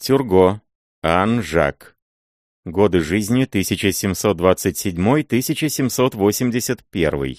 Тюрго. Ан Жак. Годы жизни 1727-1781.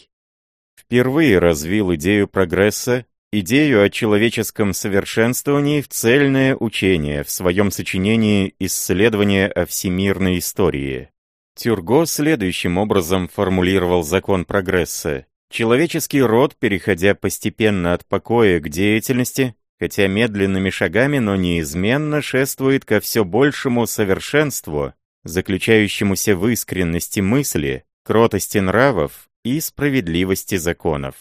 Впервые развил идею прогресса, идею о человеческом совершенствовании в цельное учение в своем сочинении «Исследование о всемирной истории». Тюрго следующим образом формулировал закон прогресса. Человеческий род, переходя постепенно от покоя к деятельности, хотя медленными шагами, но неизменно шествует ко все большему совершенству, заключающемуся в искренности мысли, кротости нравов и справедливости законов.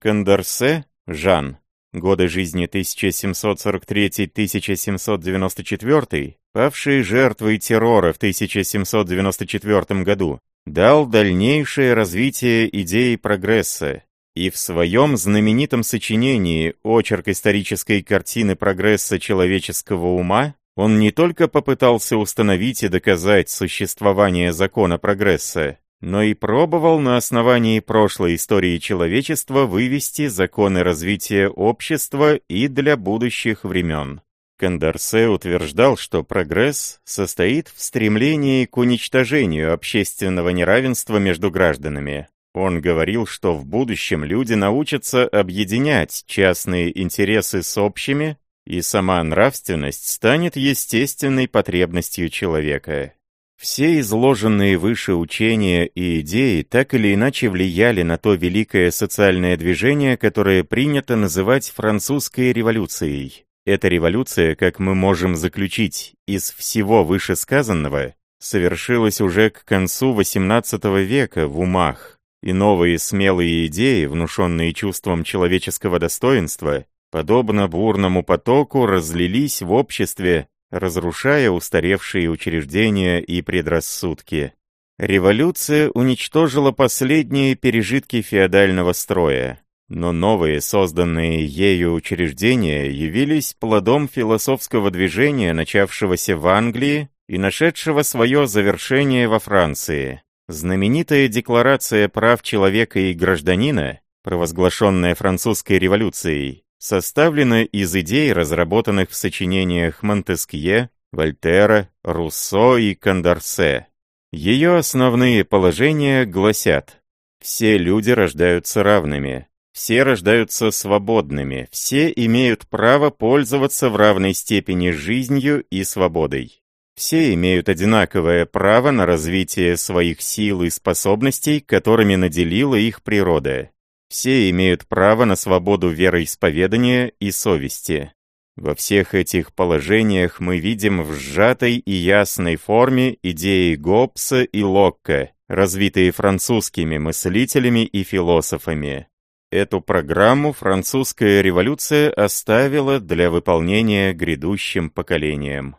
Кондорсе, Жан, годы жизни 1743-1794, павший жертвой террора в 1794 году, дал дальнейшее развитие идеи прогресса, и в своем знаменитом сочинении «Очерк исторической картины прогресса человеческого ума» он не только попытался установить и доказать существование закона прогресса, но и пробовал на основании прошлой истории человечества вывести законы развития общества и для будущих времен. Кондорсе утверждал, что прогресс состоит в стремлении к уничтожению общественного неравенства между гражданами. Он говорил, что в будущем люди научатся объединять частные интересы с общими, и сама нравственность станет естественной потребностью человека. Все изложенные выше учения и идеи так или иначе влияли на то великое социальное движение, которое принято называть французской революцией. Эта революция, как мы можем заключить из всего вышесказанного, совершилась уже к концу XVIII века в умах, и новые смелые идеи, внушенные чувством человеческого достоинства, подобно бурному потоку, разлились в обществе, разрушая устаревшие учреждения и предрассудки. Революция уничтожила последние пережитки феодального строя. Но новые, созданные ею учреждения, явились плодом философского движения, начавшегося в Англии и нашедшего свое завершение во Франции. Знаменитая Декларация прав человека и гражданина, провозглашенная французской революцией, составлена из идей, разработанных в сочинениях Монтескье, Вольтера, Руссо и Кондорсе. Ее основные положения гласят «Все люди рождаются равными, все рождаются свободными, все имеют право пользоваться в равной степени жизнью и свободой. Все имеют одинаковое право на развитие своих сил и способностей, которыми наделила их природа. Все имеют право на свободу вероисповедания и совести. Во всех этих положениях мы видим в сжатой и ясной форме идеи Гоббса и Локка, развитые французскими мыслителями и философами. Эту программу французская революция оставила для выполнения грядущим поколениям.